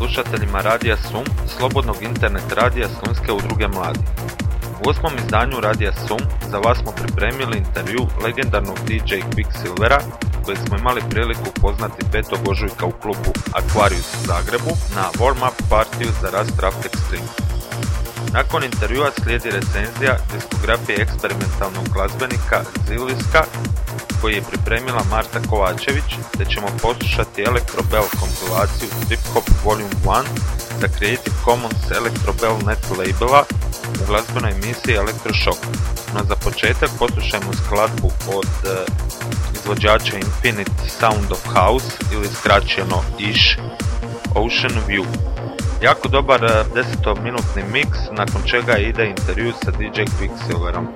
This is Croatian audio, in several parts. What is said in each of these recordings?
Slušateljima Radija Sum, slobodnog internet radija Slunske udruge mladi. U osmom izdanju Radija Sum za vas smo pripremili intervju legendarnog DJ Quicksilvera koji smo imali priliku poznati 5. ožujka u klubu Aquarius u Zagrebu na warm-up partiju za Rust Extreme. Nakon intervjua slijedi recenzija diskografije eksperimentalnog glazbenika Ziliska koji je pripremila Marta Kovačević, te ćemo poslušati Electro Bell kompilaciju Trip Hop Volume 1 za Creative Commons Electro Bell Net labela u glazbenoj emisiji Electroshock. No za početak poslušajmo skladbu od uh, izvođača Infinite Sound of House ili skraćeno ISH Ocean View. Jako dobar 10-minutni uh, mix, nakon čega ide intervju sa DJ Quicksilverom.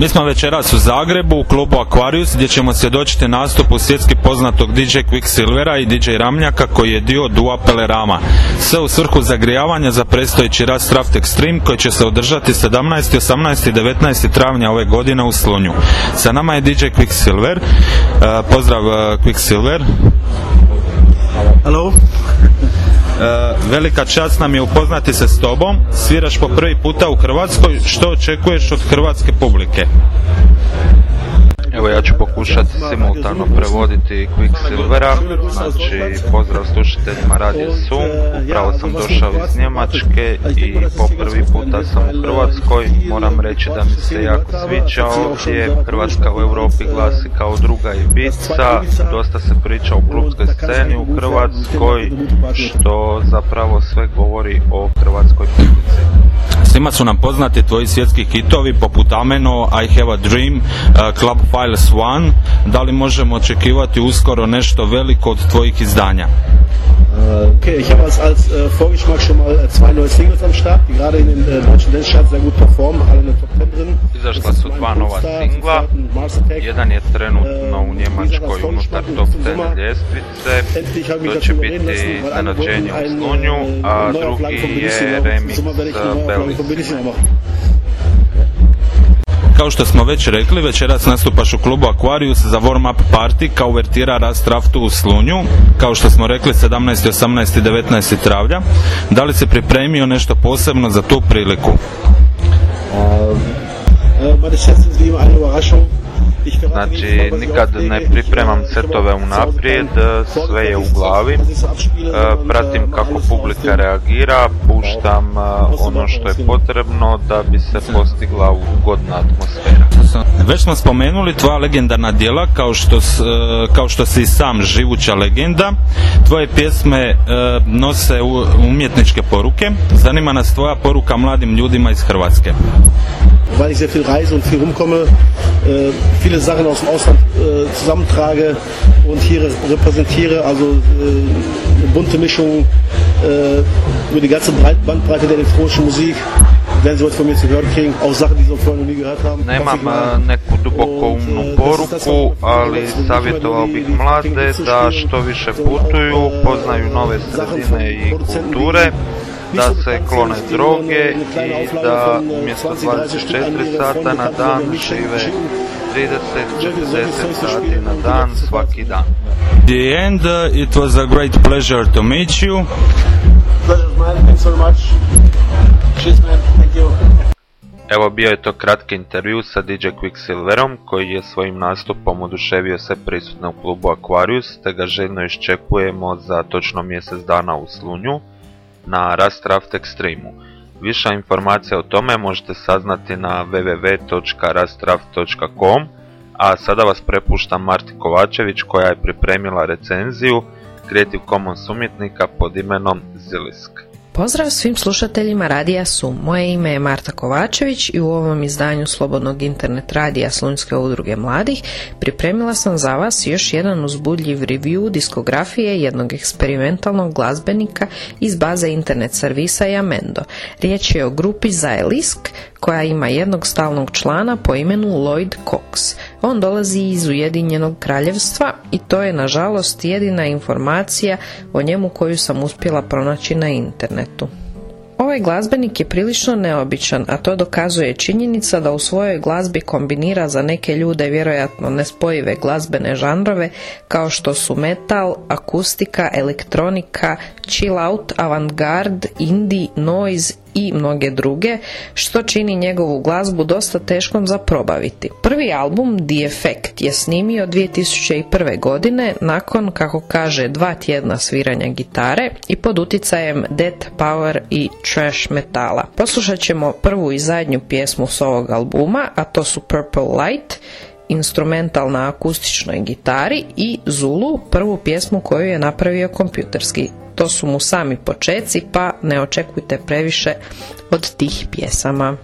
Mi smo večeras u Zagrebu u klubu Aquarius gdje ćemo svjedočiti nastupu svjetski poznatog DJ Quicksilvera i DJ Ramljaka koji je dio Dua Pelerama. Sve u svrhu zagrijavanja za predstojeći rast Raft Extreme koji će se održati 17. 18. i 19. travnja ove godine u Slunju. Sa nama je DJ Quicksilver. Uh, pozdrav uh, Quicksilver. Halo. E, velika čast nam je upoznati se s tobom. Sviraš po prvi puta u Hrvatskoj. Što očekuješ od hrvatske publike? Evo ja ću pokušati simultano prevoditi Quicksilvera, znači pozdrav slušateljima Radio Sum, upravo sam došao iz Njemačke i po prvi puta sam u Hrvatskoj, moram reći da mi se jako sviđa ovdje, Hrvatska u Europi glasi kao druga Ibiza, dosta se priča o klubskoj sceni u Hrvatskoj, što zapravo sve govori o hrvatskoj publici. Svima su nam poznati tvoji svjetski hitovi poput Ameno, I Have a Dream, uh, Club Files One. Da li možemo očekivati uskoro nešto veliko od tvojih izdanja? Äh, okay, ich habe als, als äh, Vorgeschmack schon mal äh, zwei neue Singles am Start, die gerade in den äh, deutschen Dance sehr gut performen, alle in der Top 10 drin. Izašla su dva nova singla, jedan je trenutno u Njemačkoj unutar top 10 ljestvice, to će biti iznenađenje u Slunju, a drugi je remix Bellis. Kao što smo već rekli, večeras nastupaš u klubu Aquarius za warm-up party kao uvertira rast raftu u Slunju. Kao što smo rekli, 17. 18. i 19. travlja. Da li se pripremio nešto posebno za tu priliku? Uh, uh, Znači, nikad ne pripremam setove unaprijed, sve je u glavi. E, pratim kako publika reagira, puštam e, ono što je potrebno da bi se postigla ugodna atmosfera. Već smo spomenuli tvoja legendarna djela kao što, e, kao što si sam živuća legenda. Tvoje pjesme nose umjetničke poruke. Zanima nas tvoja poruka mladim ljudima iz Hrvatske. Weil ich sehr viel reise und viel rumkomme, viele Sachen aus dem Ausland äh, zusammentrage und hier repräsentiere. Also äh, bunte Mischung äh, über die ganze Bandbreite der elektronischen Musik. Werden Sie heute von mir zu hören kriegen, auch Sachen, die Sie vorher noch nie gehört haben. Nemam neku duboko umnu poruku, ali savjetovao bih mlade da što više putuju, poznaju nove sredine i kulture da se klone droge i da umjesto 24 sata na dan žive 30-40 sati na dan svaki dan. The end, uh, it was a great pleasure to meet you. Pleasure man, thanks so much. Cheers man, thank. Evo bio je to kratki intervju sa DJ Quicksilverom koji je svojim nastupom oduševio sve prisutne u klubu Aquarius te ga željno iščekujemo za točno mjesec dana u Slunju na Rastraft Extreme. Više informacija o tome možete saznati na www.rastraft.com, a sada vas prepuštam Marti Kovačević koja je pripremila recenziju Creative Commons umjetnika pod imenom Zilisk. Pozdrav svim slušateljima Radija Sum. Moje ime je Marta Kovačević i u ovom izdanju Slobodnog internet radija Slunjske udruge mladih pripremila sam za vas još jedan uzbudljiv review diskografije jednog eksperimentalnog glazbenika iz baze internet servisa Jamendo. Riječ je o grupi Zaelisk koja ima jednog stalnog člana po imenu Lloyd Cox. On dolazi iz Ujedinjenog kraljevstva i to je nažalost jedina informacija o njemu koju sam uspjela pronaći na internetu. Ovaj glazbenik je prilično neobičan, a to dokazuje činjenica da u svojoj glazbi kombinira za neke ljude vjerojatno nespojive glazbene žanrove kao što su metal, akustika, elektronika, chill out, avantgard, indie, noise i mnoge druge, što čini njegovu glazbu dosta teškom za probaviti. Prvi album The Effect je snimio 2001. godine nakon, kako kaže, dva tjedna sviranja gitare i pod uticajem Death Power i Trash metala. Poslušat ćemo prvu i zadnju pjesmu s ovog albuma, a to su Purple Light, instrumental na akustičnoj gitari i Zulu, prvu pjesmu koju je napravio kompjuterski to su mu sami počeci, pa ne očekujte previše od tih pjesama.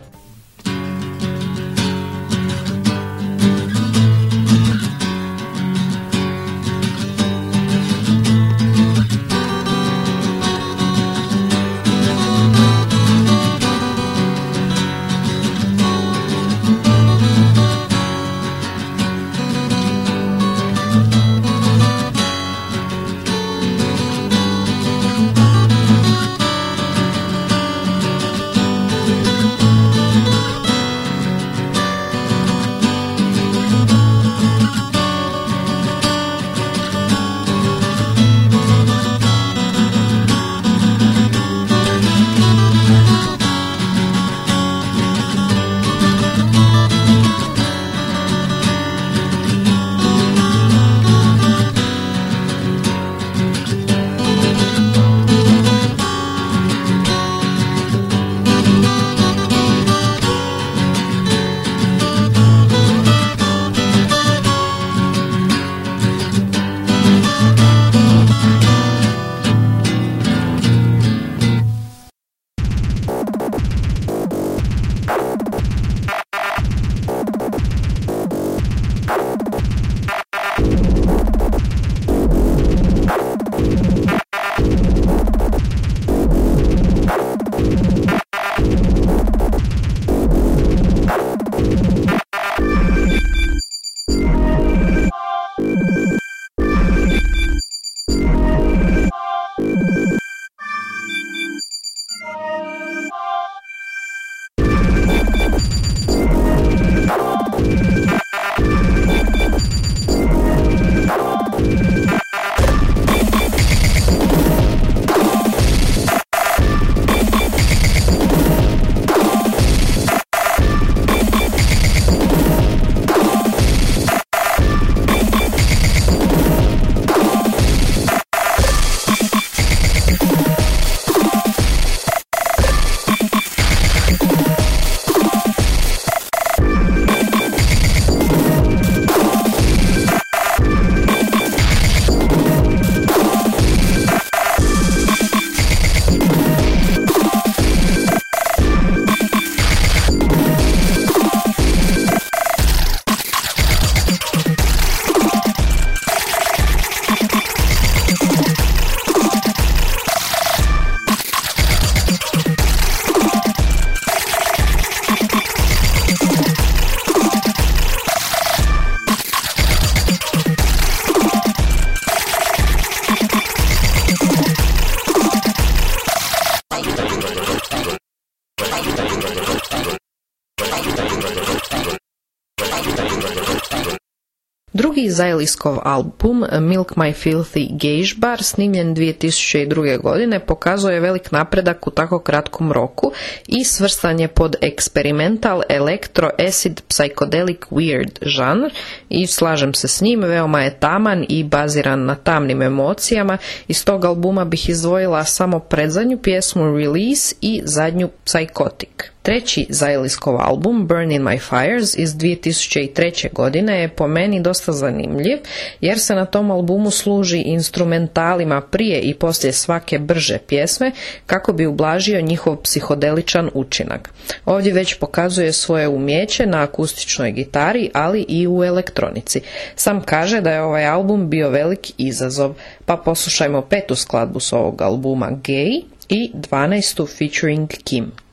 Zajliskov album Milk My Filthy Gage Bar snimljen 2002. godine pokazuje velik napredak u tako kratkom roku i svrstan je pod experimental electro acid psychedelic weird žanr i slažem se s njim, veoma je taman i baziran na tamnim emocijama. Iz tog albuma bih izdvojila samo predzadnju pjesmu Release i zadnju Psychotic. Treći Zajliskov album Burn in My Fires iz 2003. godine je po meni dosta zanimljiv jer se na tom albumu služi instrumentalima prije i poslije svake brže pjesme kako bi ublažio njihov psihodeličan učinak. Ovdje već pokazuje svoje umjeće na akustičnoj gitari, ali i u elektronici. Sam kaže da je ovaj album bio velik izazov, pa poslušajmo petu skladbu s ovog albuma Gay i 12. featuring Kim.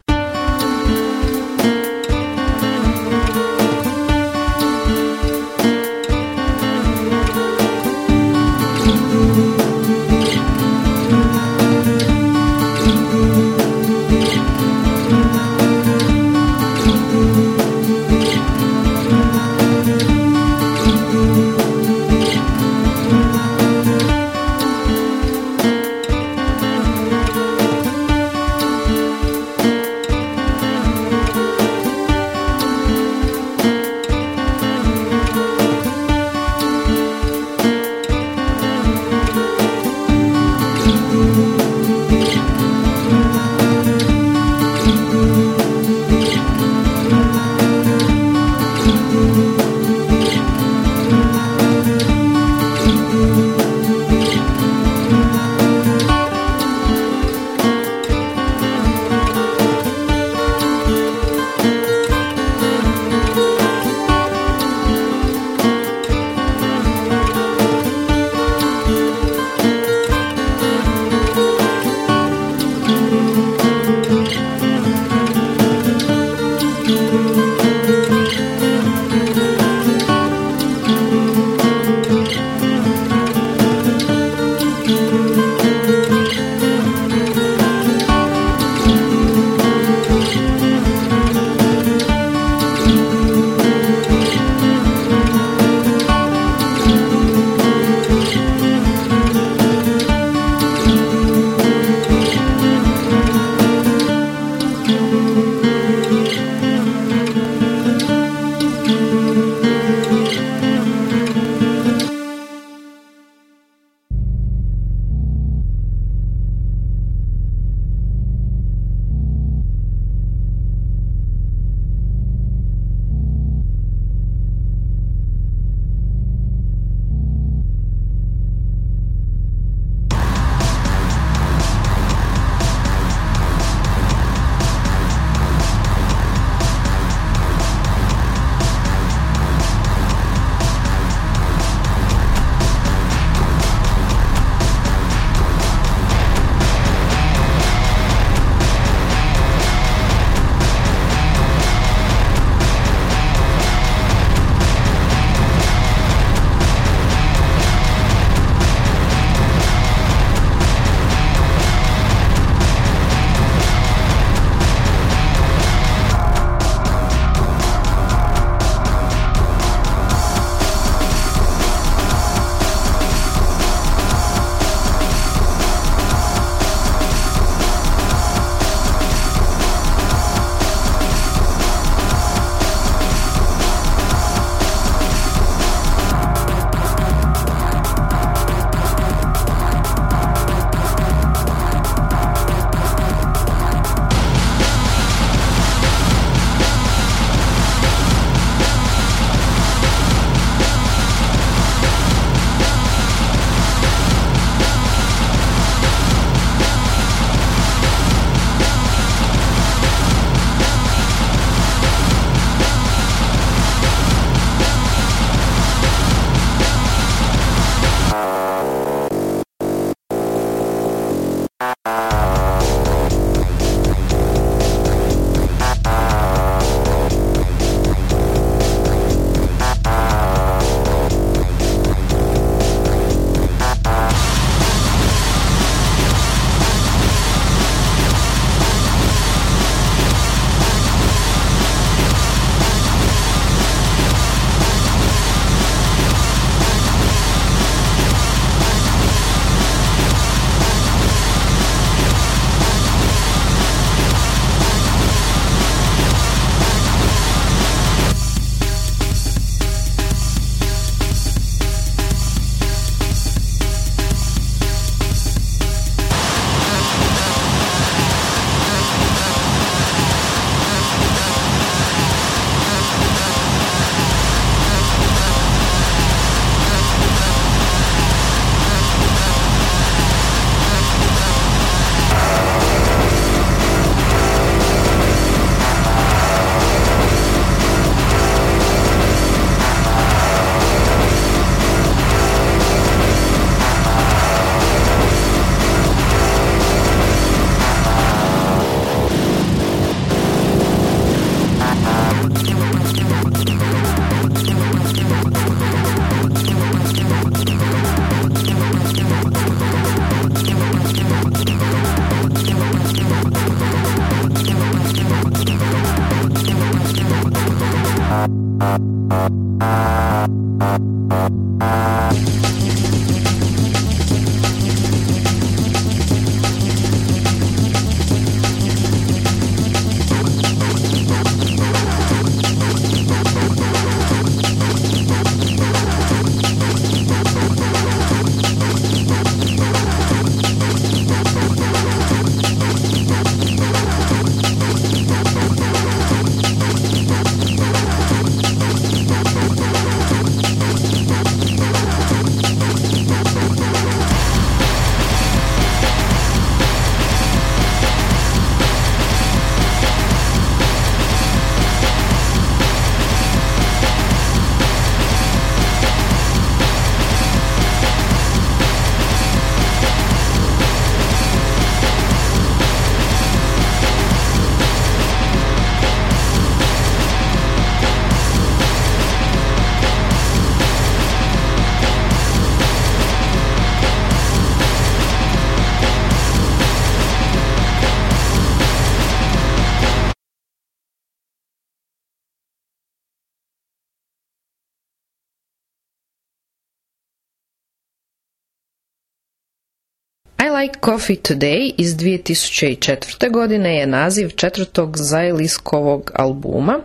Like Coffee Today iz 2004. godine je naziv četvrtog Zajliskovog albuma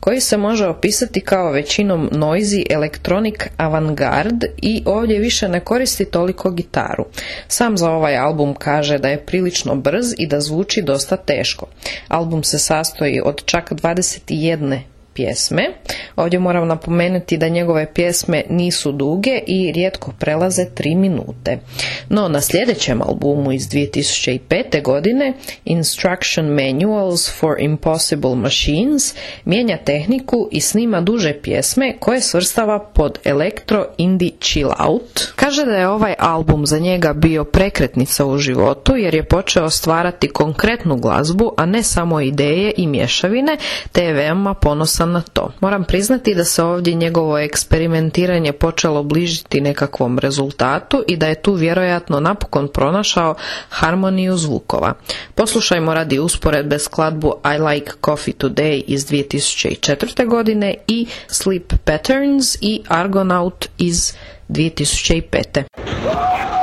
koji se može opisati kao većinom noisy electronic avantgard i ovdje više ne koristi toliko gitaru. Sam za ovaj album kaže da je prilično brz i da zvuči dosta teško. Album se sastoji od čak 21 pjesme. Ovdje moram napomenuti da njegove pjesme nisu duge i rijetko prelaze 3 minute. No na sljedećem albumu iz 2005. godine Instruction Manuals for Impossible Machines mijenja tehniku i snima duže pjesme koje svrstava pod elektro indie chill out. Kaže da je ovaj album za njega bio prekretnica u životu jer je počeo stvarati konkretnu glazbu, a ne samo ideje i mješavine, te je veoma ponosan na to. Moram priznati da se ovdje njegovo eksperimentiranje počelo bližiti nekakvom rezultatu i da je tu vjerojatno napokon pronašao harmoniju zvukova. Poslušajmo radi usporedbe skladbu I Like Coffee Today iz 2004. godine i Sleep Patterns i Argonaut iz 2005.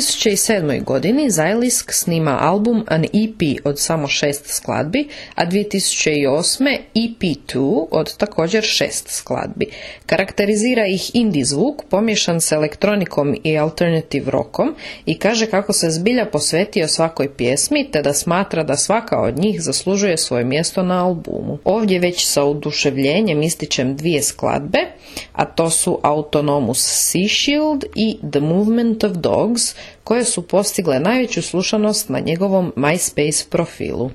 2007. godini Zajlisk snima album An EP od samo šest skladbi, a 2008. EP2 od također šest skladbi. Karakterizira ih indie zvuk, pomješan s elektronikom i alternative rockom i kaže kako se zbilja posvetio svakoj pjesmi te da smatra da svaka od njih zaslužuje svoje mjesto na albumu. Ovdje već sa oduševljenjem ističem dvije skladbe, a to su Autonomous Sea Shield i The Movement of Dogs, koje su postigle najveću slušanost na njegovom MySpace profilu.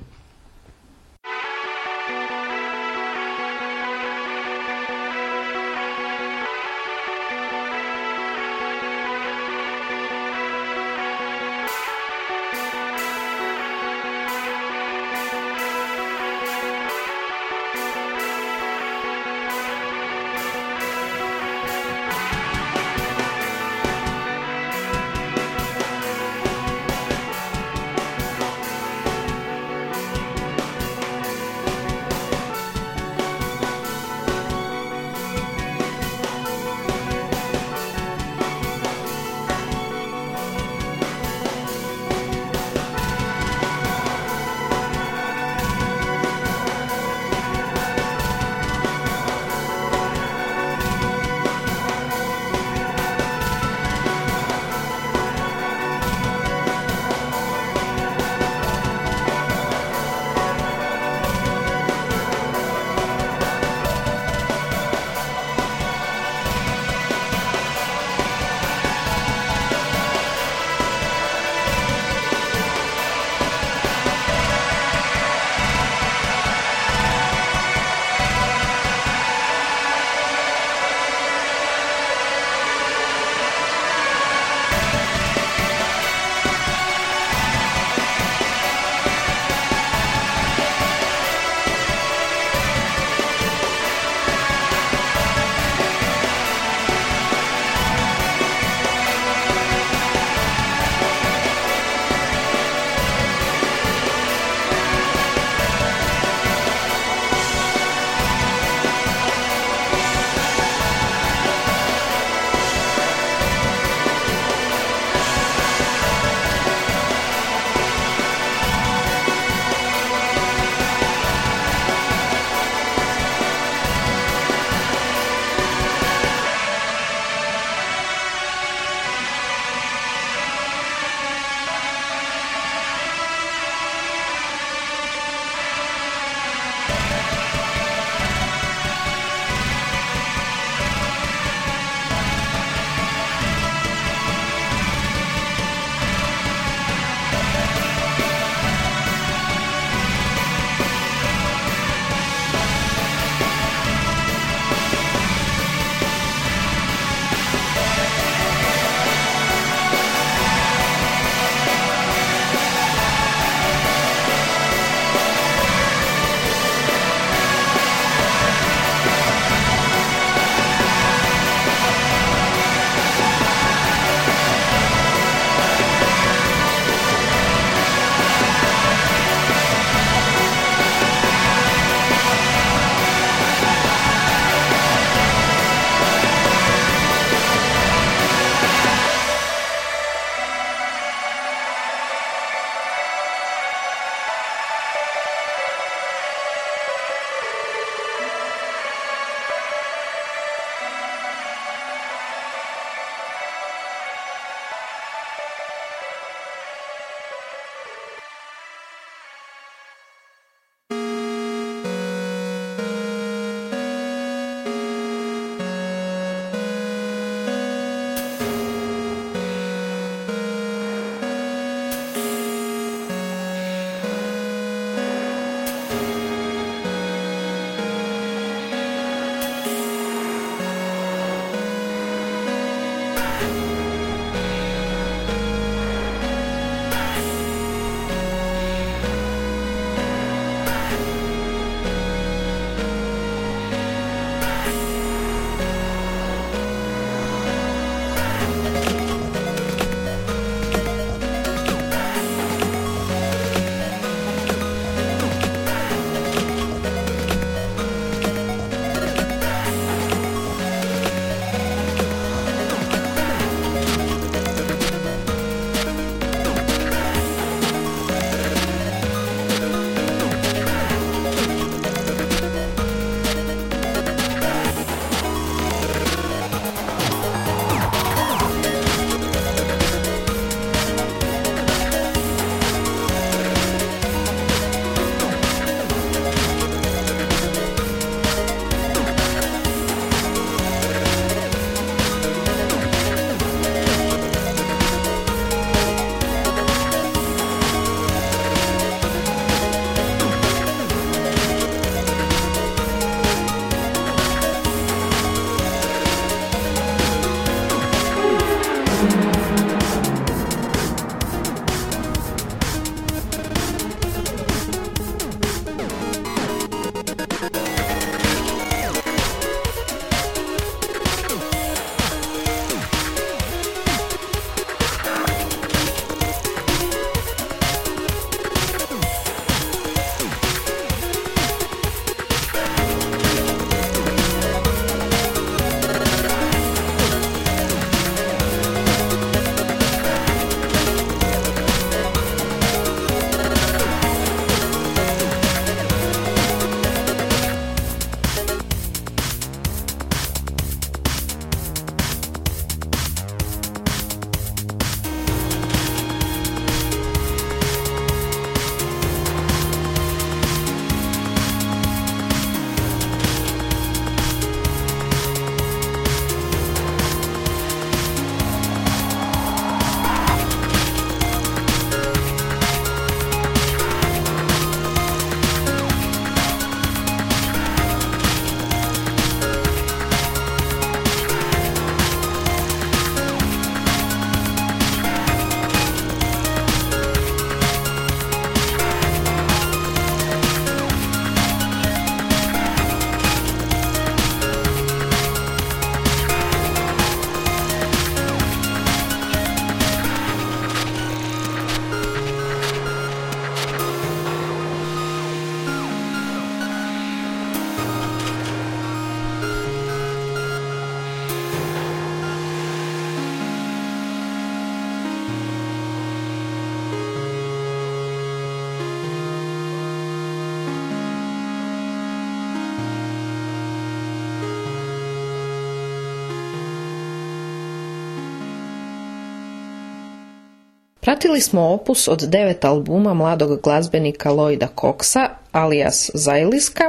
Pratili smo opus od devet albuma mladog glazbenika Lloyda Coxa, alias Zajliska.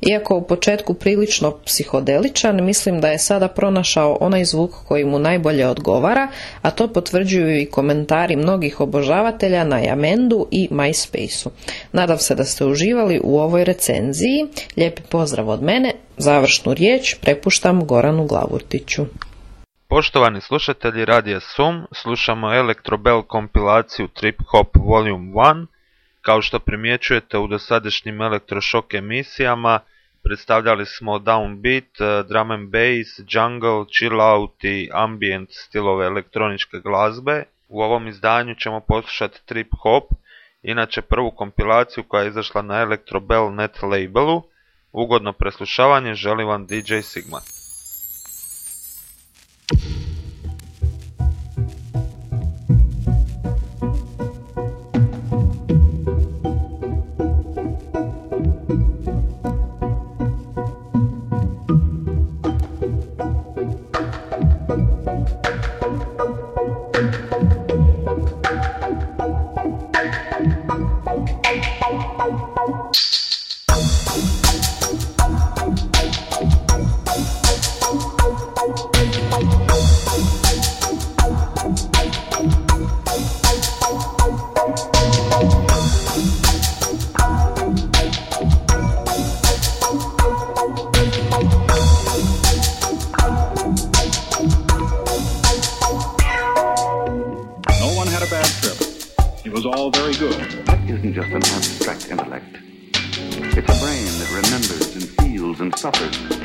Iako u početku prilično psihodeličan, mislim da je sada pronašao onaj zvuk koji mu najbolje odgovara, a to potvrđuju i komentari mnogih obožavatelja na Jamendu i MySpaceu. Nadam se da ste uživali u ovoj recenziji. Lijepi pozdrav od mene. Završnu riječ prepuštam Goranu Glavurtiću. Poštovani slušatelji Radija Sum, slušamo Electrobel kompilaciju Trip Hop Volume 1. Kao što primjećujete u dosadašnjim elektrošok emisijama, predstavljali smo downbeat, eh, drum and bass, jungle, chill out i ambient stilove elektroničke glazbe. U ovom izdanju ćemo poslušati Trip Hop, inače prvu kompilaciju koja je izašla na Electrobel net labelu. Ugodno preslušavanje želim vam DJ Sigma. and suffered.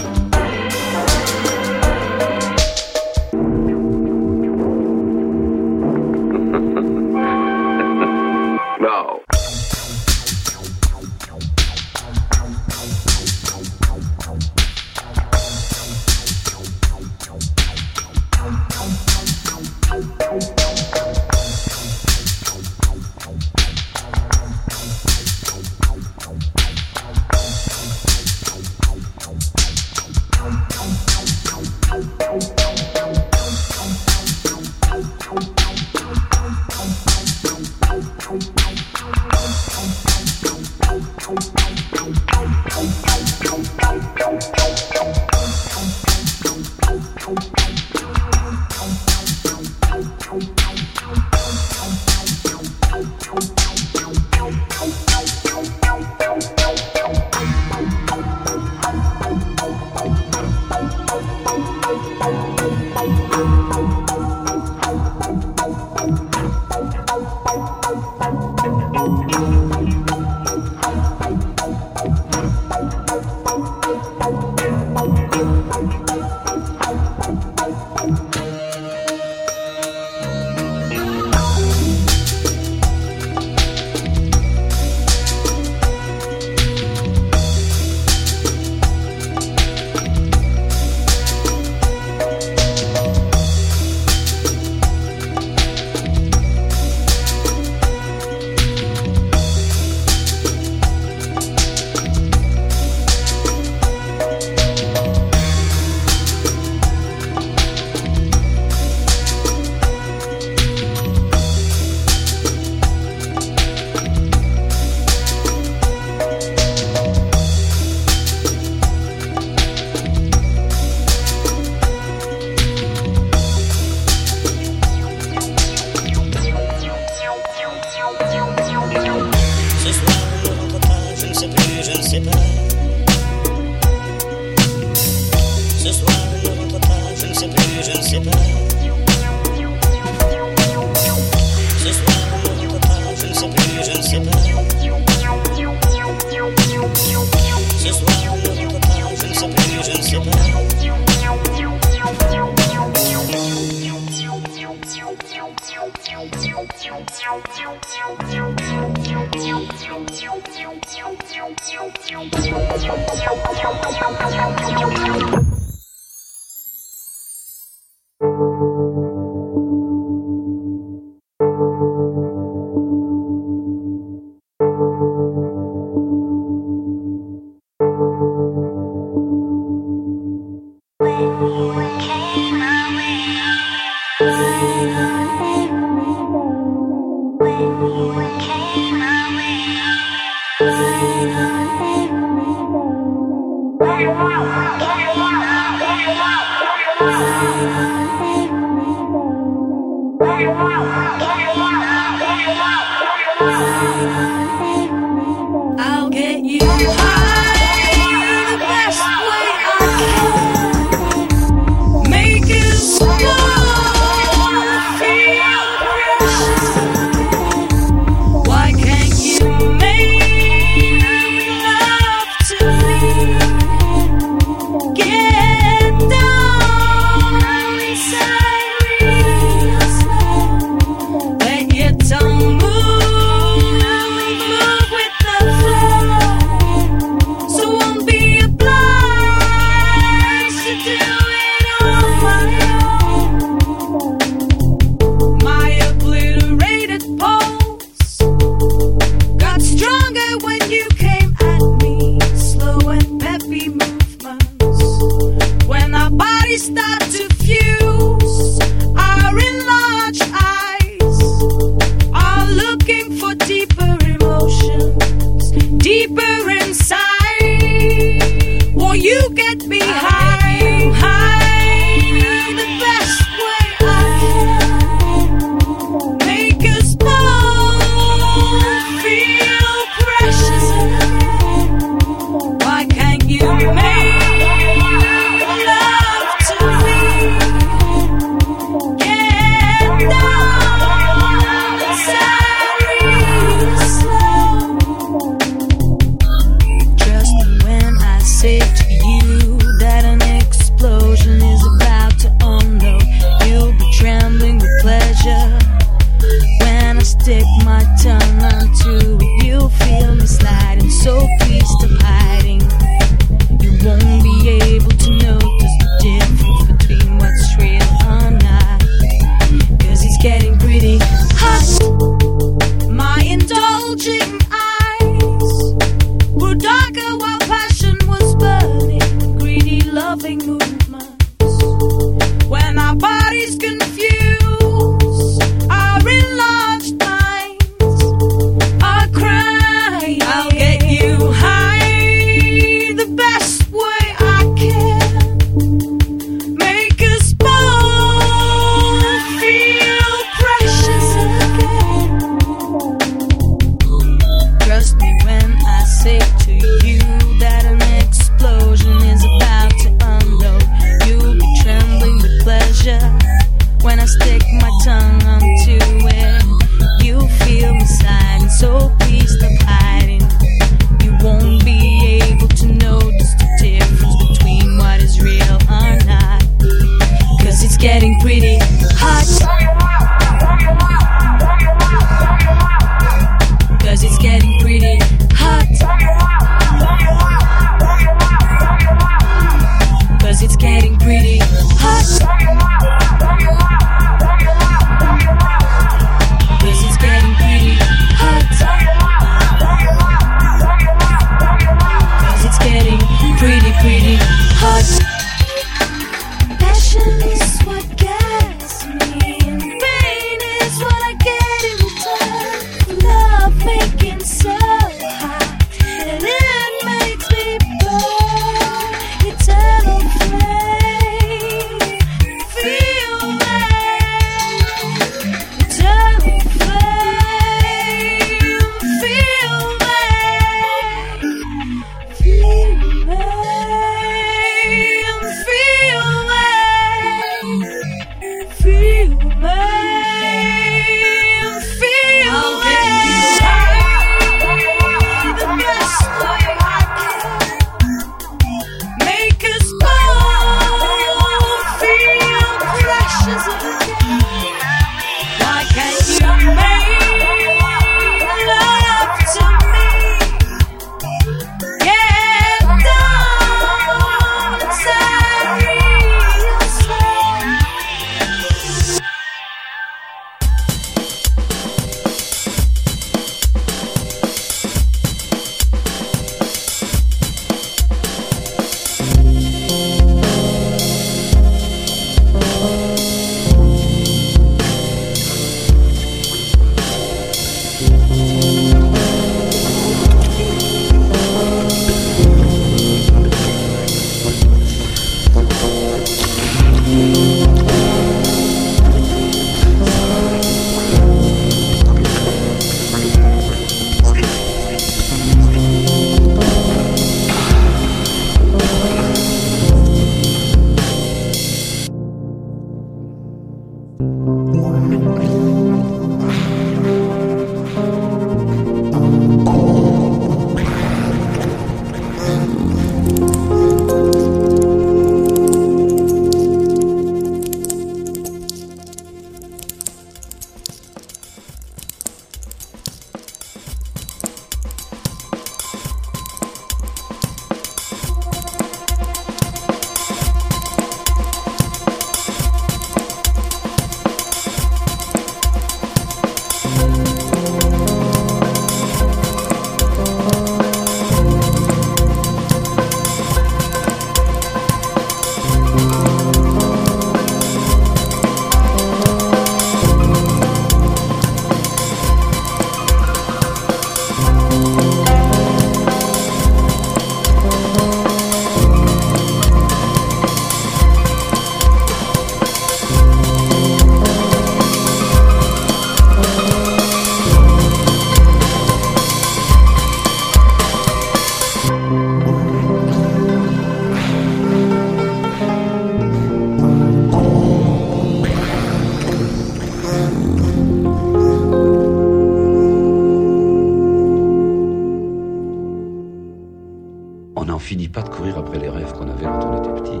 Pas de courir après les rêves qu'on avait quand on était petit.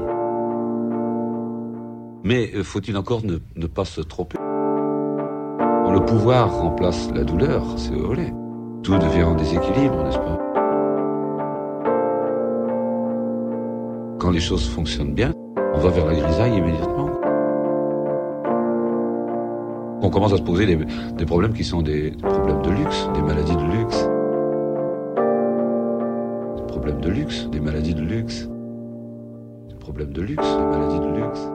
Mais euh, faut-il encore ne, pas se tromper? Quand le pouvoir remplace la douleur, c'est olé. Tout devient en déséquilibre, n'est-ce pas? Quand les choses fonctionnent bien, on va vers la grisaille immédiatement. On commence à se poser des, problèmes qui sont des problèmes de luxe, des maladies de luxe de luxe, des maladies de luxe. Des problèmes de luxe, des maladies de luxe.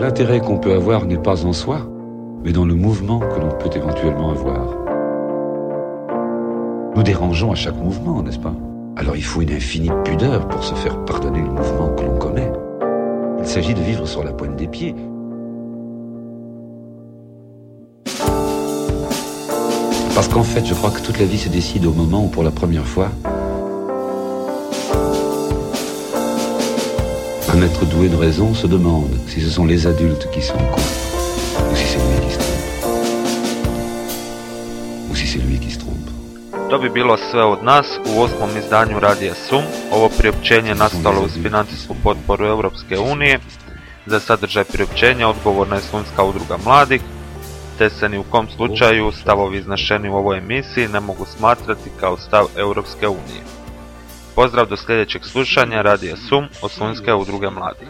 L'intérêt qu'on peut avoir n'est pas en soi, mais dans le mouvement que l'on peut éventuellement avoir. Nous dérangeons à chaque mouvement, n'est-ce pas? Alors il faut une infinie pudeur pour se faire pardonner le mouvement que l'on commet. Il s'agit de vivre sur la pointe des pieds, Parce qu'en fait, je crois que toute la vie se décide au moment où, pour la première fois, un être doué de raison se demande si ce sont les adultes qui sont cons, ou si c'est lui qui se trompe. Ou si c'est lui qui se trompe. To bi bilo sve od nas u osmom izdanju Radija Sum. Ovo priopćenje nastalo uz financijsku potporu Europske unije. Za sadržaj priopćenja odgovorna je Slunjska udruga mladih, te se ni u kom slučaju stavovi iznašeni u ovoj emisiji ne mogu smatrati kao stav Europske unije. Pozdrav do sljedećeg slušanja Radija Sum od Slunjske udruge mladih.